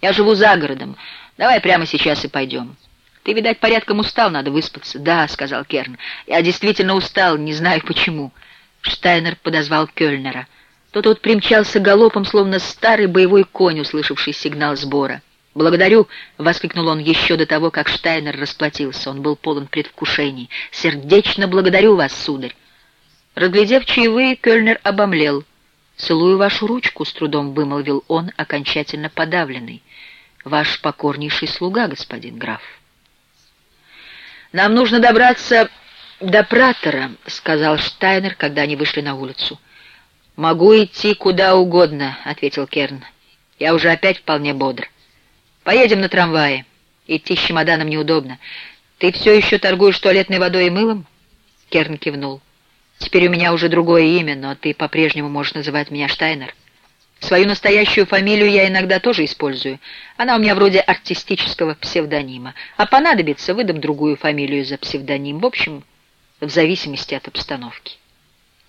Я живу за городом. Давай прямо сейчас и пойдем. Ты, видать, порядком устал, надо выспаться. Да, — сказал Керн. Я действительно устал, не знаю почему. Штайнер подозвал Кёльнера. Тот вот примчался галопом, словно старый боевой конь, услышавший сигнал сбора. «Благодарю!» — воскликнул он еще до того, как Штайнер расплатился. Он был полон предвкушений. «Сердечно благодарю вас, сударь!» Разглядев чаевые, Кёльнер обомлел. «Целую вашу ручку», — с трудом вымолвил он, окончательно подавленный. «Ваш покорнейший слуга, господин граф». «Нам нужно добраться до Пратора», — сказал Штайнер, когда они вышли на улицу. «Могу идти куда угодно», — ответил Керн. «Я уже опять вполне бодр. Поедем на трамвае. Идти с чемоданом неудобно. Ты все еще торгуешь туалетной водой и мылом?» Керн кивнул. Теперь у меня уже другое имя, но ты по-прежнему можешь называть меня Штайнер. Свою настоящую фамилию я иногда тоже использую. Она у меня вроде артистического псевдонима. А понадобится, выдам другую фамилию за псевдоним. В общем, в зависимости от обстановки.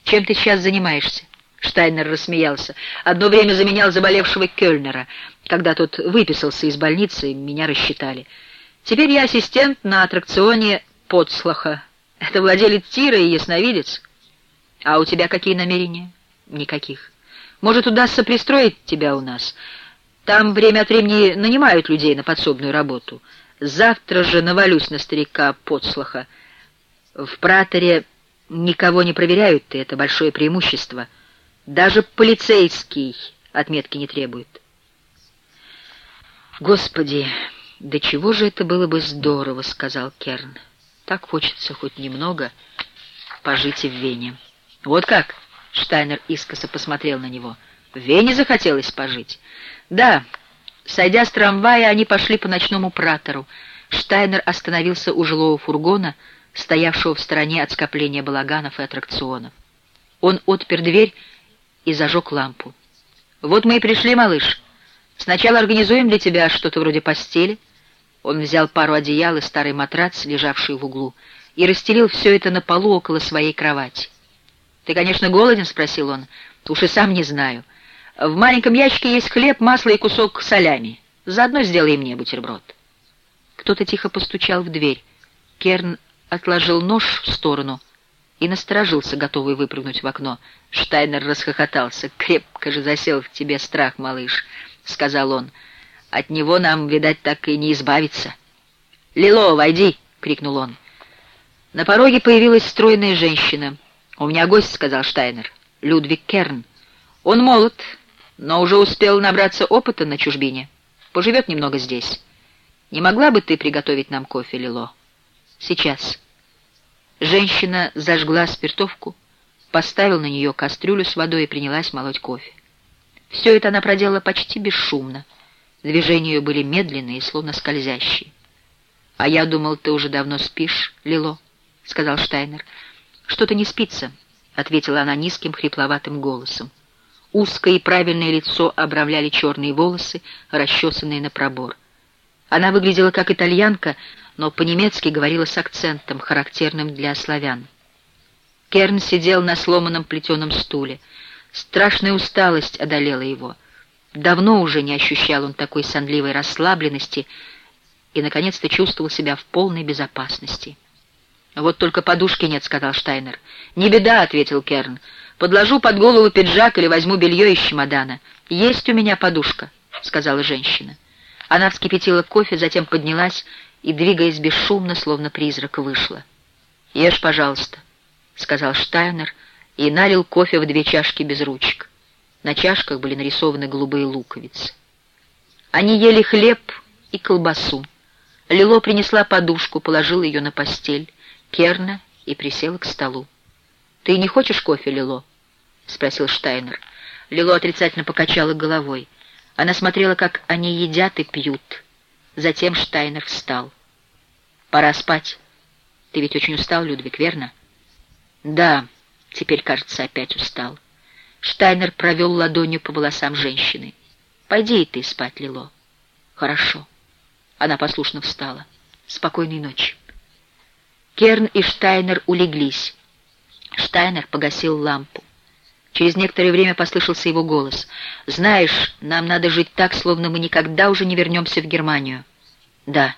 Чем ты сейчас занимаешься? Штайнер рассмеялся. Одно время заменял заболевшего Кёльнера. Когда тот выписался из больницы, меня рассчитали. Теперь я ассистент на аттракционе Подслаха. Это владелец тира и ясновидец. А у тебя какие намерения? Никаких. Может, удастся пристроить тебя у нас? Там время от времени нанимают людей на подсобную работу. Завтра же навалюсь на старика Подслаха. В праторе никого не проверяют, и это большое преимущество. Даже полицейский отметки не требует. «Господи, да чего же это было бы здорово!» — сказал Керн. «Так хочется хоть немного пожить в Вене». «Вот как?» — Штайнер искоса посмотрел на него. «В Вене захотелось пожить?» «Да». Сойдя с трамвая, они пошли по ночному пратору. Штайнер остановился у жилого фургона, стоявшего в стороне от скопления балаганов и аттракционов. Он отпер дверь и зажег лампу. «Вот мы и пришли, малыш. Сначала организуем для тебя что-то вроде постели». Он взял пару одеял и старый матрац, лежавший в углу, и расстелил все это на полу около своей кровати. «Ты, конечно, голоден?» — спросил он. «Уж и сам не знаю. В маленьком ящике есть хлеб, масло и кусок солями. Заодно сделай мне бутерброд». Кто-то тихо постучал в дверь. Керн отложил нож в сторону и насторожился, готовый выпрыгнуть в окно. Штайнер расхохотался. «Крепко же засел в тебе страх, малыш», — сказал он. «От него нам, видать, так и не избавиться». «Лило, войди!» — крикнул он. На пороге появилась стройная женщина — «У меня гость», — сказал Штайнер, — «Людвиг Керн. Он молод, но уже успел набраться опыта на чужбине. Поживет немного здесь. Не могла бы ты приготовить нам кофе, Лило?» «Сейчас». Женщина зажгла спиртовку, поставила на нее кастрюлю с водой и принялась молоть кофе. Все это она проделала почти бесшумно. Движения ее были медленные и словно скользящие. «А я думал, ты уже давно спишь, Лило», — сказал Штайнер. «Что-то не спится», — ответила она низким хрипловатым голосом. Узкое и правильное лицо обрамляли черные волосы, расчесанные на пробор. Она выглядела как итальянка, но по-немецки говорила с акцентом, характерным для славян. Керн сидел на сломанном плетеном стуле. Страшная усталость одолела его. Давно уже не ощущал он такой сонливой расслабленности и, наконец-то, чувствовал себя в полной безопасности. «Вот только подушки нет», — сказал Штайнер. «Не беда», — ответил Керн. «Подложу под голову пиджак или возьму белье из чемодана. Есть у меня подушка», — сказала женщина. Она вскипятила кофе, затем поднялась и, двигаясь бесшумно, словно призрак, вышла. «Ешь, пожалуйста», — сказал Штайнер и налил кофе в две чашки без ручек. На чашках были нарисованы голубые луковицы. Они ели хлеб и колбасу. Лило принесла подушку, положила ее на постель. Керна и присела к столу. «Ты не хочешь кофе, Лило?» — спросил Штайнер. Лило отрицательно покачала головой. Она смотрела, как они едят и пьют. Затем Штайнер встал. «Пора спать. Ты ведь очень устал, Людвиг, верно?» «Да, теперь, кажется, опять устал». Штайнер провел ладонью по волосам женщины. «Пойди и ты спать, Лило». «Хорошо». Она послушно встала. «Спокойной ночи». Керн и Штайнер улеглись. Штайнер погасил лампу. Через некоторое время послышался его голос. «Знаешь, нам надо жить так, словно мы никогда уже не вернемся в Германию». «Да»,